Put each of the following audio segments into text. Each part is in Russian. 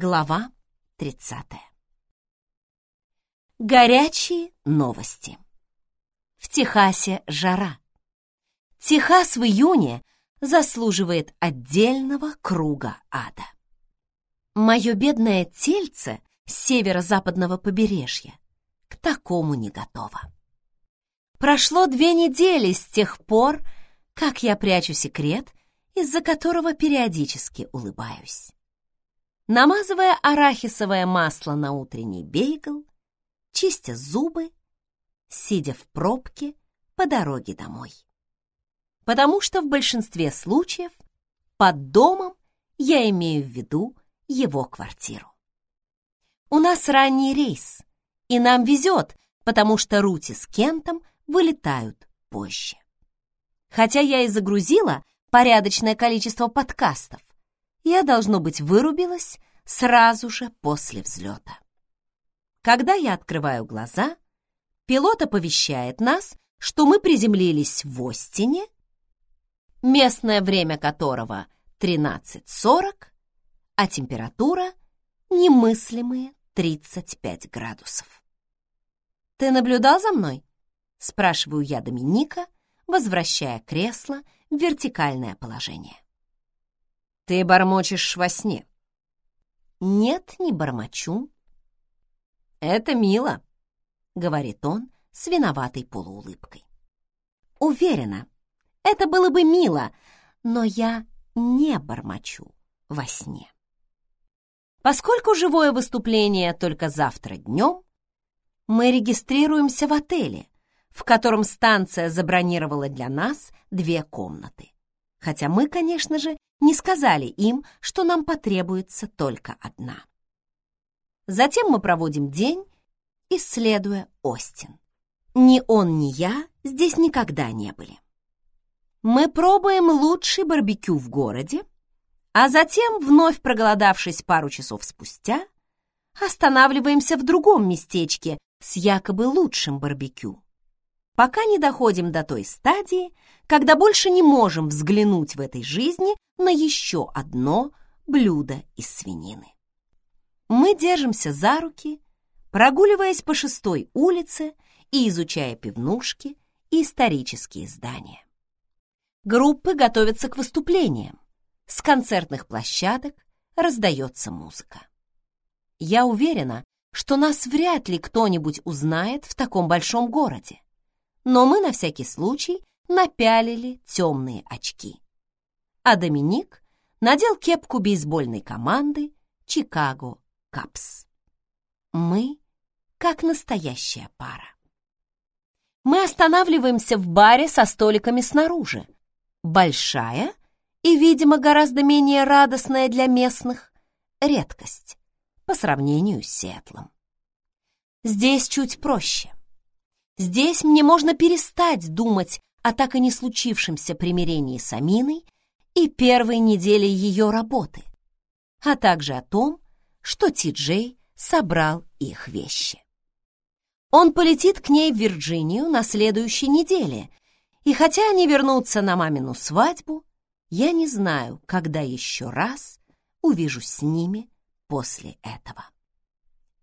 Глава 30. Горячие новости. В Техасе жара. Техас в июне заслуживает отдельного круга ада. Мое бедное тельце с северо-западного побережья к такому не готово. Прошло две недели с тех пор, как я прячу секрет, из-за которого периодически улыбаюсь. Намазывая арахисовое масло на утренний бейгл, чистя зубы, сидя в пробке по дороге домой. Потому что в большинстве случаев под домом я имею в виду его квартиру. У нас ранний рейс, и нам везет, потому что Рути с Кентом вылетают позже. Хотя я и загрузила порядочное количество подкастов, я, должно быть, вырубилась сразу же после взлета. Когда я открываю глаза, пилот оповещает нас, что мы приземлились в Остине, местное время которого 13.40, а температура немыслимые 35 градусов. «Ты наблюдал за мной?» — спрашиваю я Доминика, возвращая кресло в вертикальное положение. «Ты бормочешь во сне». «Нет, не бормочу». «Это мило», — говорит он с виноватой полуулыбкой. «Уверена, это было бы мило, но я не бормочу во сне». Поскольку живое выступление только завтра днем, мы регистрируемся в отеле, в котором станция забронировала для нас две комнаты. Хотя мы, конечно же, не сказали им, что нам потребуется только одна. Затем мы проводим день, исследуя Остин. Ни он, ни я здесь никогда не были. Мы пробуем лучший барбекю в городе, а затем, вновь проголодавшись пару часов спустя, останавливаемся в другом местечке с якобы лучшим барбекю, пока не доходим до той стадии, когда больше не можем взглянуть в этой жизни на еще одно блюдо из свинины. Мы держимся за руки, прогуливаясь по шестой улице и изучая пивнушки и исторические здания. Группы готовятся к выступлениям, с концертных площадок раздается музыка. Я уверена, что нас вряд ли кто-нибудь узнает в таком большом городе, но мы на всякий случай напялили темные очки. А Доминик надел кепку бейсбольной команды «Чикаго Капс». Мы как настоящая пара. Мы останавливаемся в баре со столиками снаружи. Большая и, видимо, гораздо менее радостная для местных редкость по сравнению с Сиэтлом. Здесь чуть проще. Здесь мне можно перестать думать о так и не случившемся примирении с Аминой и первой неделе ее работы, а также о том, что Ти-Джей собрал их вещи. Он полетит к ней в Вирджинию на следующей неделе, и хотя они вернутся на мамину свадьбу, я не знаю, когда еще раз увижусь с ними после этого.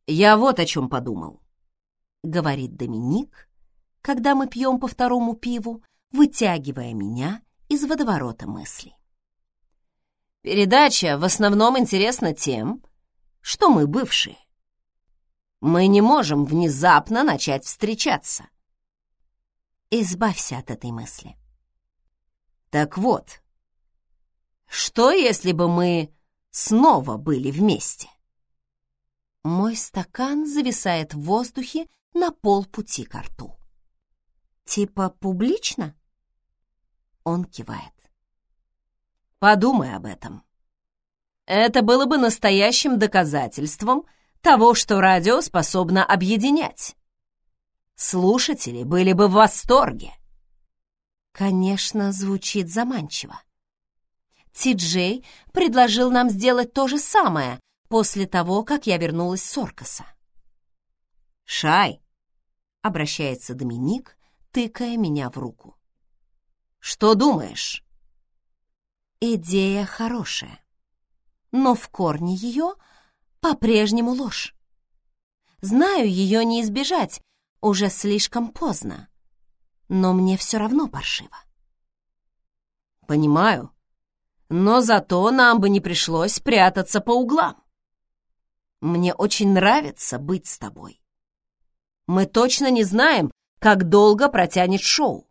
«Я вот о чем подумал», — говорит Доминик, когда мы пьем по второму пиву, вытягивая меня из водоворота мыслей. «Передача в основном интересна тем, что мы бывшие. Мы не можем внезапно начать встречаться». Избавься от этой мысли. Так вот, что, если бы мы снова были вместе? Мой стакан зависает в воздухе на полпути к рту. Типа публично? Он кивает. Подумай об этом. Это было бы настоящим доказательством того, что радио способно объединять. Слушатели были бы в восторге. Конечно, звучит заманчиво. Ти-Джей предложил нам сделать то же самое после того, как я вернулась с Оркаса. «Шай!» — обращается Доминик, тыкая меня в руку. «Что думаешь?» Идея хорошая, но в корне ее по-прежнему ложь. Знаю, ее не избежать, уже слишком поздно, но мне все равно паршиво. Понимаю, но зато нам бы не пришлось прятаться по углам. Мне очень нравится быть с тобой. Мы точно не знаем, как долго протянет шоу,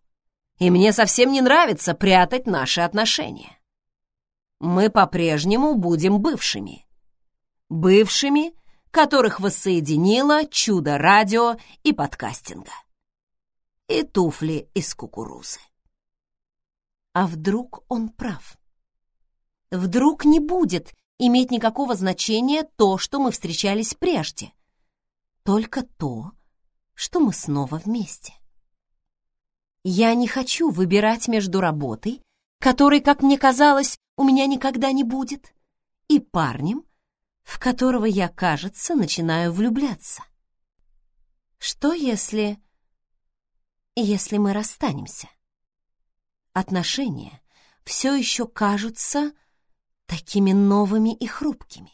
и мне совсем не нравится прятать наши отношения. Мы по-прежнему будем бывшими. Бывшими, которых воссоединило чудо радио и подкастинга. И туфли из кукурузы. А вдруг он прав? Вдруг не будет иметь никакого значения то, что мы встречались прежде. Только то, что мы снова вместе. Я не хочу выбирать между работой, которой, как мне казалось, у меня никогда не будет, и парнем, в которого я, кажется, начинаю влюбляться. Что если... если мы расстанемся? Отношения все еще кажутся такими новыми и хрупкими.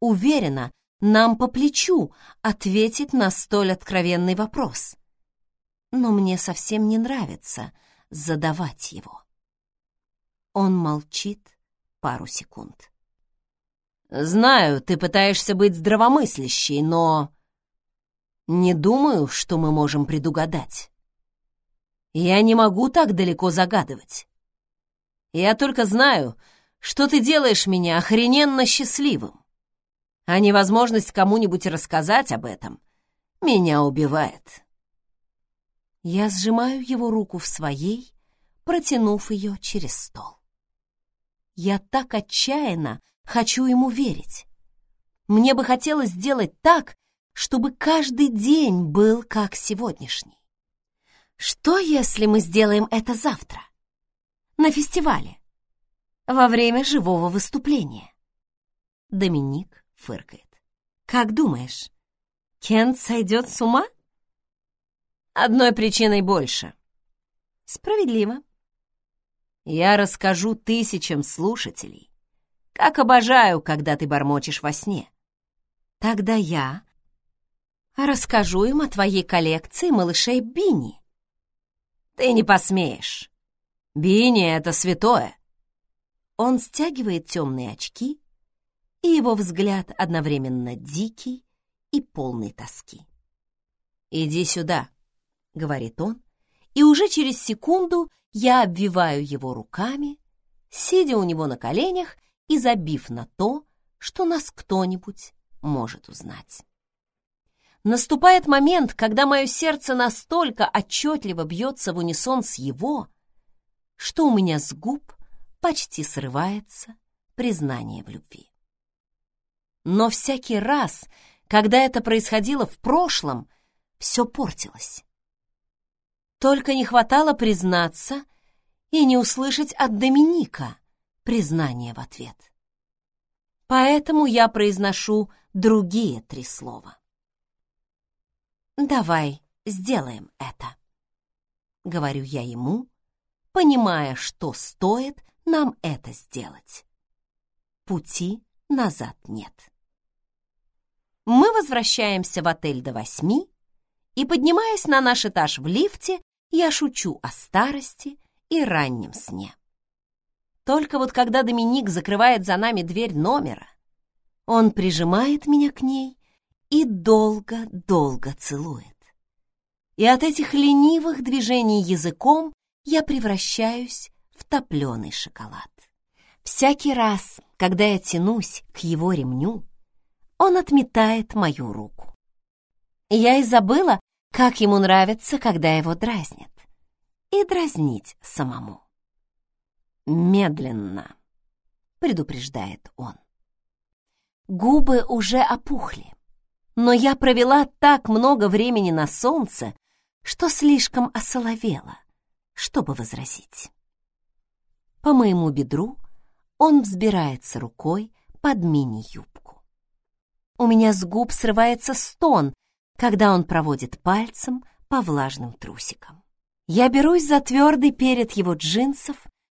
Уверена, нам по плечу ответить на столь откровенный вопрос. Но мне совсем не нравится задавать его. Он молчит пару секунд. «Знаю, ты пытаешься быть здравомыслящей, но...» «Не думаю, что мы можем предугадать. Я не могу так далеко загадывать. Я только знаю, что ты делаешь меня охрененно счастливым а невозможность кому-нибудь рассказать об этом меня убивает. Я сжимаю его руку в своей, протянув ее через стол. Я так отчаянно хочу ему верить. Мне бы хотелось сделать так, чтобы каждый день был как сегодняшний. Что, если мы сделаем это завтра? На фестивале. Во время живого выступления. Доминик фыркает. «Как думаешь, Кент сойдет с ума?» «Одной причиной больше». «Справедливо». «Я расскажу тысячам слушателей, как обожаю, когда ты бормочешь во сне». «Тогда я расскажу им о твоей коллекции малышей Бини». «Ты не посмеешь. Бини — это святое». Он стягивает темные очки и его взгляд одновременно дикий и полный тоски. «Иди сюда», — говорит он, и уже через секунду я обвиваю его руками, сидя у него на коленях и забив на то, что нас кто-нибудь может узнать. Наступает момент, когда мое сердце настолько отчетливо бьется в унисон с его, что у меня с губ почти срывается признание в любви. Но всякий раз, когда это происходило в прошлом, все портилось. Только не хватало признаться и не услышать от Доминика признание в ответ. Поэтому я произношу другие три слова. «Давай сделаем это», — говорю я ему, понимая, что стоит нам это сделать. Пути назад нет. Мы возвращаемся в отель до восьми, и, поднимаясь на наш этаж в лифте, я шучу о старости и раннем сне. Только вот когда Доминик закрывает за нами дверь номера, он прижимает меня к ней и долго-долго целует. И от этих ленивых движений языком я превращаюсь в топленый шоколад. Всякий раз, когда я тянусь к его ремню, он отметает мою руку. Я и забыла, как ему нравится, когда его дразнят. И дразнить самому. «Медленно», — предупреждает он. Губы уже опухли, но я провела так много времени на солнце, что слишком осоловела, чтобы возразить. По моему бедру он взбирается рукой под мини-юбку. У меня с губ срывается стон, когда он проводит пальцем по влажным трусикам. Я берусь за твердый перед его джинсов,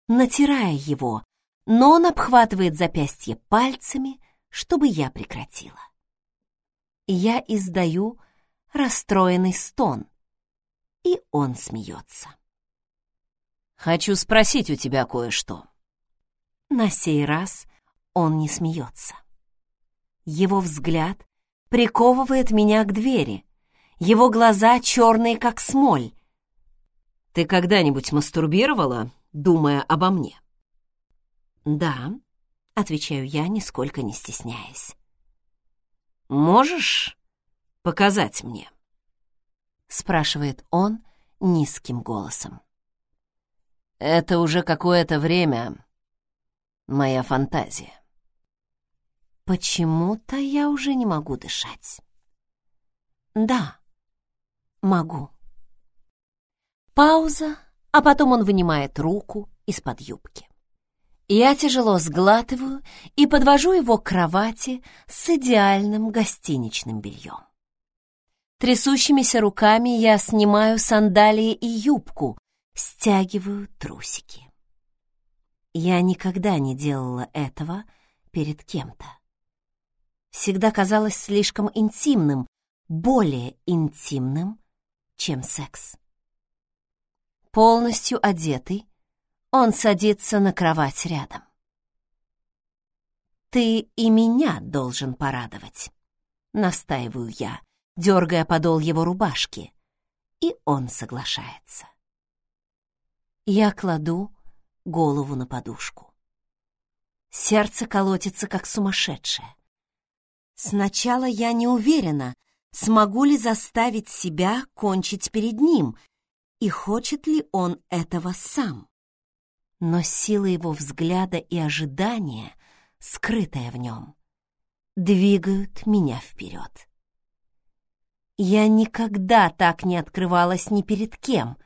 натирая его, но он обхватывает запястье пальцами, чтобы я прекратила. Я издаю расстроенный стон, и он смеется. «Хочу спросить у тебя кое-что». На сей раз он не смеется. Его взгляд приковывает меня к двери. Его глаза черные, как смоль. «Ты когда-нибудь мастурбировала, думая обо мне?» «Да», — отвечаю я, нисколько не стесняясь. «Можешь показать мне?» — спрашивает он низким голосом. «Это уже какое-то время моя фантазия». Почему-то я уже не могу дышать. Да, могу. Пауза, а потом он вынимает руку из-под юбки. Я тяжело сглатываю и подвожу его к кровати с идеальным гостиничным бельем. Трясущимися руками я снимаю сандалии и юбку, стягиваю трусики. Я никогда не делала этого перед кем-то. Всегда казалось слишком интимным, более интимным, чем секс. Полностью одетый, он садится на кровать рядом. «Ты и меня должен порадовать», — настаиваю я, дергая подол его рубашки, и он соглашается. Я кладу голову на подушку. Сердце колотится, как сумасшедшее. Сначала я не уверена, смогу ли заставить себя кончить перед ним, и хочет ли он этого сам но сила его взгляда и ожидания, скрытая в нем, двигают меня вперед. Я никогда так не открывалась ни перед кем,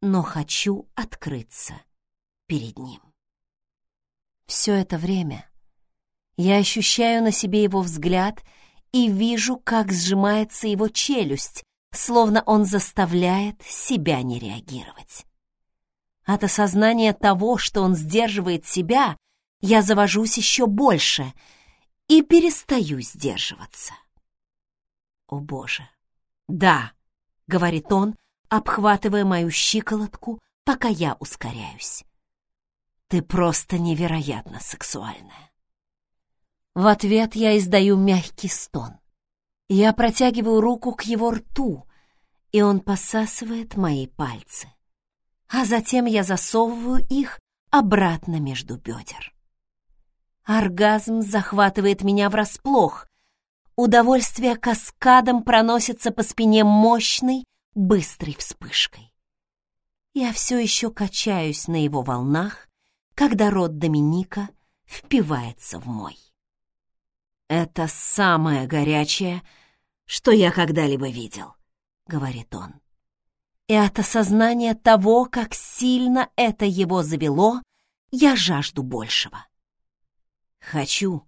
но хочу открыться перед ним. Все это время я ощущаю на себе его взгляд и вижу, как сжимается его челюсть, словно он заставляет себя не реагировать. От осознания того, что он сдерживает себя, я завожусь еще больше и перестаю сдерживаться. О боже! Да, говорит он, обхватывая мою щиколотку, пока я ускоряюсь. Ты просто невероятно сексуальная. В ответ я издаю мягкий стон. Я протягиваю руку к его рту, и он посасывает мои пальцы а затем я засовываю их обратно между бедер. Оргазм захватывает меня врасплох. Удовольствие каскадом проносится по спине мощной, быстрой вспышкой. Я все еще качаюсь на его волнах, когда рот Доминика впивается в мой. «Это самое горячее, что я когда-либо видел», — говорит он и от осознания того, как сильно это его завело, я жажду большего. Хочу,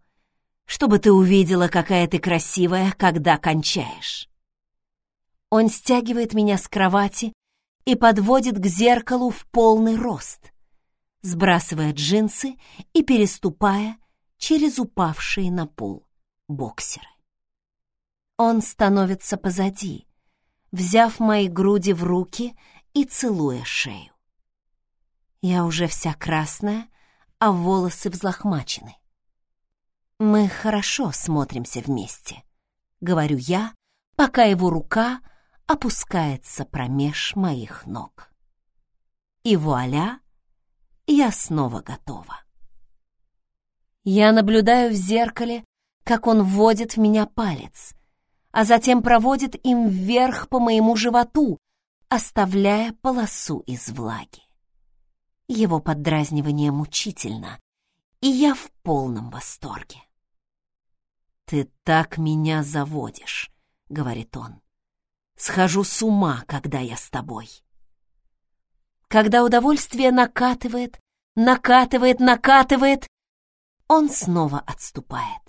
чтобы ты увидела, какая ты красивая, когда кончаешь. Он стягивает меня с кровати и подводит к зеркалу в полный рост, сбрасывая джинсы и переступая через упавшие на пол боксеры. Он становится позади, взяв мои груди в руки и целуя шею. Я уже вся красная, а волосы взлохмачены. Мы хорошо смотримся вместе, говорю я, пока его рука опускается промеж моих ног. И вуаля, я снова готова. Я наблюдаю в зеркале, как он вводит в меня палец — а затем проводит им вверх по моему животу, оставляя полосу из влаги. Его поддразнивание мучительно, и я в полном восторге. «Ты так меня заводишь», — говорит он. «Схожу с ума, когда я с тобой». Когда удовольствие накатывает, накатывает, накатывает, он снова отступает.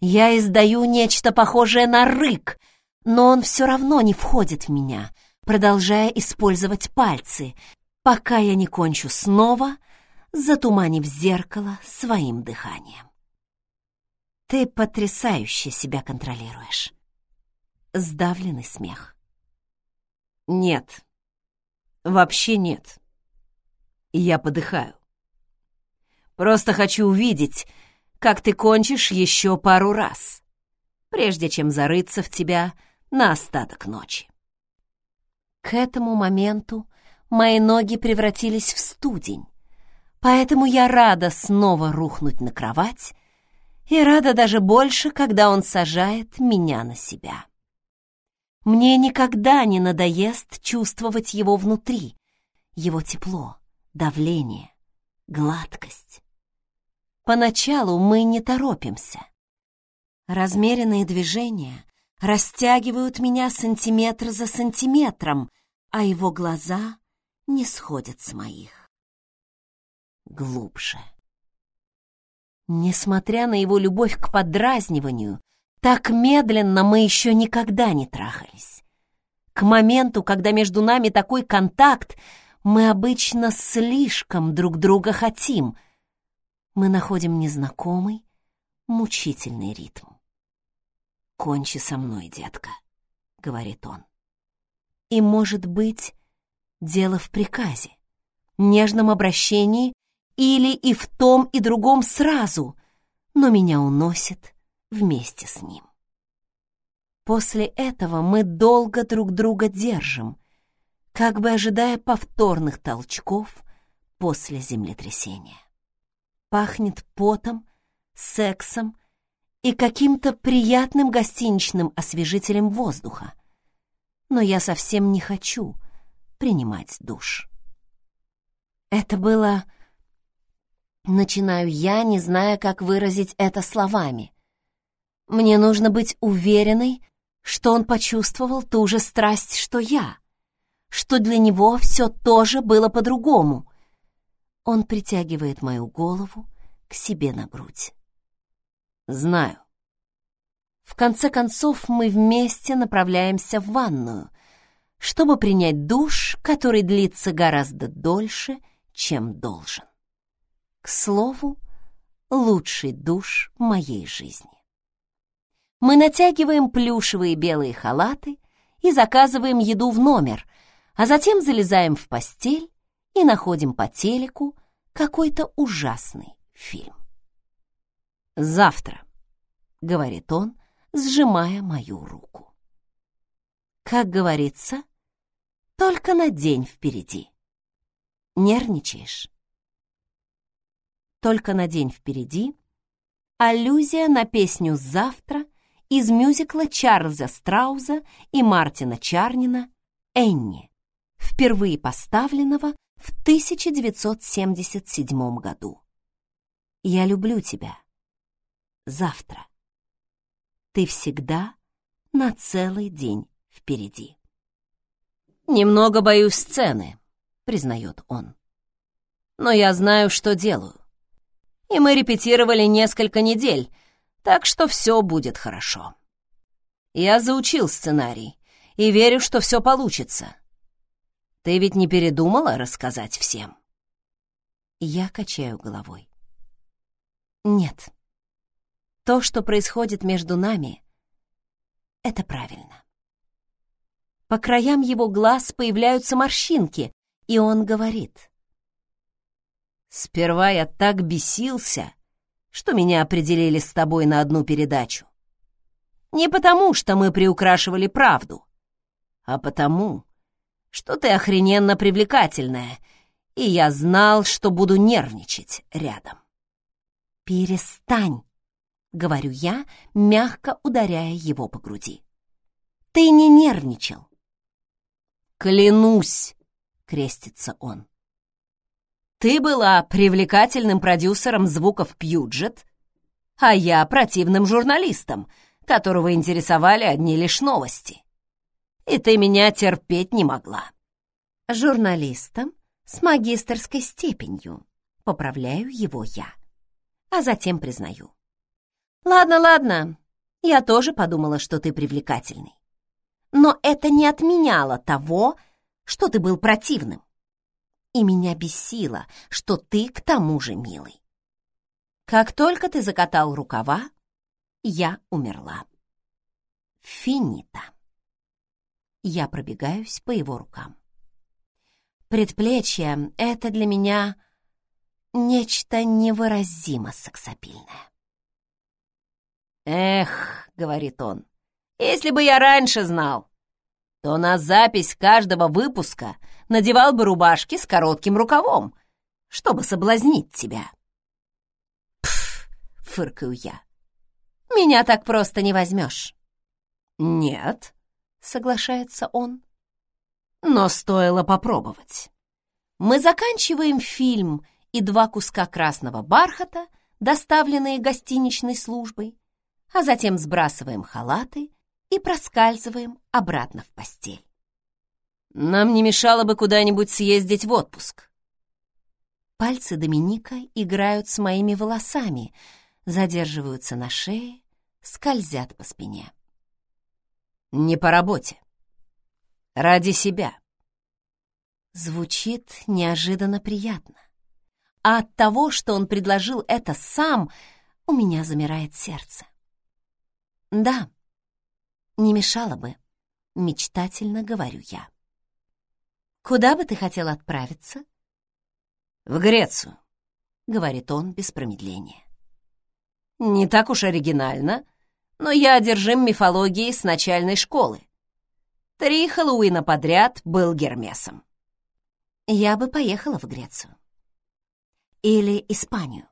Я издаю нечто похожее на рык, но он все равно не входит в меня, продолжая использовать пальцы, пока я не кончу снова, затуманив зеркало своим дыханием. Ты потрясающе себя контролируешь. Сдавленный смех. Нет, вообще нет. Я подыхаю. Просто хочу увидеть, как ты кончишь еще пару раз, прежде чем зарыться в тебя на остаток ночи. К этому моменту мои ноги превратились в студень, поэтому я рада снова рухнуть на кровать и рада даже больше, когда он сажает меня на себя. Мне никогда не надоест чувствовать его внутри, его тепло, давление, гладкость. Поначалу мы не торопимся. Размеренные движения растягивают меня сантиметр за сантиметром, а его глаза не сходят с моих. Глубже. Несмотря на его любовь к подразниванию, так медленно мы еще никогда не трахались. К моменту, когда между нами такой контакт, мы обычно слишком друг друга хотим. Мы находим незнакомый, мучительный ритм. «Кончи со мной, детка», — говорит он. И, может быть, дело в приказе, нежном обращении или и в том, и другом сразу, но меня уносит вместе с ним. После этого мы долго друг друга держим, как бы ожидая повторных толчков после землетрясения. Пахнет потом, сексом и каким-то приятным гостиничным освежителем воздуха. Но я совсем не хочу принимать душ. Это было... Начинаю я, не зная, как выразить это словами. Мне нужно быть уверенной, что он почувствовал ту же страсть, что я, что для него все тоже было по-другому. Он притягивает мою голову к себе на грудь. Знаю. В конце концов, мы вместе направляемся в ванную, чтобы принять душ, который длится гораздо дольше, чем должен. К слову, лучший душ моей жизни мы натягиваем плюшевые белые халаты и заказываем еду в номер, а затем залезаем в постель и находим по телеку какой-то ужасный фильм. «Завтра», — говорит он, сжимая мою руку. Как говорится, только на день впереди. Нервничаешь? Только на день впереди аллюзия на песню «Завтра» из мюзикла Чарльза Страуза и Мартина Чарнина «Энни», впервые поставленного в 1977 году. «Я люблю тебя. Завтра. Ты всегда на целый день впереди». «Немного боюсь сцены», — признает он. «Но я знаю, что делаю. И мы репетировали несколько недель, так что все будет хорошо. Я заучил сценарий и верю, что все получится. Ты ведь не передумала рассказать всем? Я качаю головой. Нет. То, что происходит между нами, это правильно. По краям его глаз появляются морщинки, и он говорит. «Сперва я так бесился, что меня определили с тобой на одну передачу. Не потому, что мы приукрашивали правду, а потому, что ты охрененно привлекательная, и я знал, что буду нервничать рядом. «Перестань», — говорю я, мягко ударяя его по груди. «Ты не нервничал». «Клянусь», — крестится он. Ты была привлекательным продюсером звуков Пьюджет, а я противным журналистом, которого интересовали одни лишь новости. И ты меня терпеть не могла. Журналистом с магистерской степенью, поправляю его я, а затем признаю. Ладно, ладно, я тоже подумала, что ты привлекательный. Но это не отменяло того, что ты был противным и меня бесило, что ты к тому же милый. Как только ты закатал рукава, я умерла. Финита. Я пробегаюсь по его рукам. Предплечье — это для меня нечто невыразимо сексапильное. «Эх», — говорит он, — «если бы я раньше знал, то на запись каждого выпуска надевал бы рубашки с коротким рукавом, чтобы соблазнить тебя». «Пф», — фыркаю я, — «меня так просто не возьмешь». «Нет», — соглашается он, — «но стоило попробовать». Мы заканчиваем фильм и два куска красного бархата, доставленные гостиничной службой, а затем сбрасываем халаты и проскальзываем обратно в постель. Нам не мешало бы куда-нибудь съездить в отпуск. Пальцы Доминика играют с моими волосами, задерживаются на шее, скользят по спине. Не по работе. Ради себя. Звучит неожиданно приятно. А от того, что он предложил это сам, у меня замирает сердце. Да, не мешало бы, мечтательно говорю я. Куда бы ты хотел отправиться? В Грецию, говорит он без промедления. Не так уж оригинально, но я одержим мифологией с начальной школы. Три Хэллоуина подряд был Гермесом. Я бы поехала в Грецию. Или Испанию.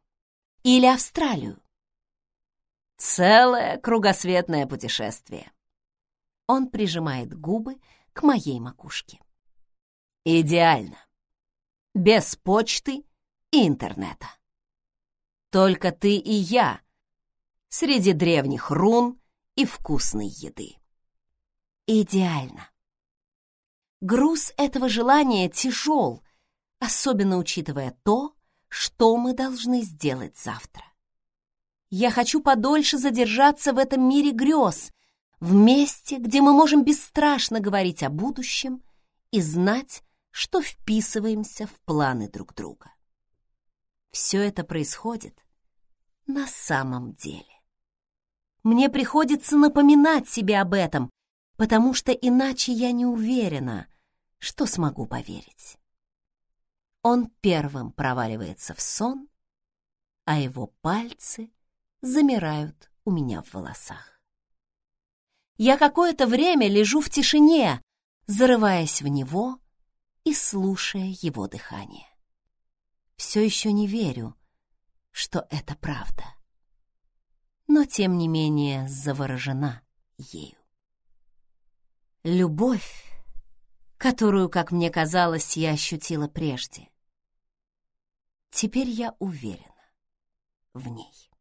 Или Австралию. Целое кругосветное путешествие. Он прижимает губы к моей макушке. Идеально. Без почты и интернета. Только ты и я среди древних рун и вкусной еды. Идеально. Груз этого желания тяжел, особенно учитывая то, что мы должны сделать завтра. Я хочу подольше задержаться в этом мире грез, в месте, где мы можем бесстрашно говорить о будущем и знать, что вписываемся в планы друг друга. Все это происходит на самом деле. Мне приходится напоминать себе об этом, потому что иначе я не уверена, что смогу поверить. Он первым проваливается в сон, а его пальцы — замирают у меня в волосах. Я какое-то время лежу в тишине, зарываясь в него и слушая его дыхание. Все еще не верю, что это правда. Но, тем не менее, заворожена ею. Любовь, которую, как мне казалось, я ощутила прежде. Теперь я уверена в ней.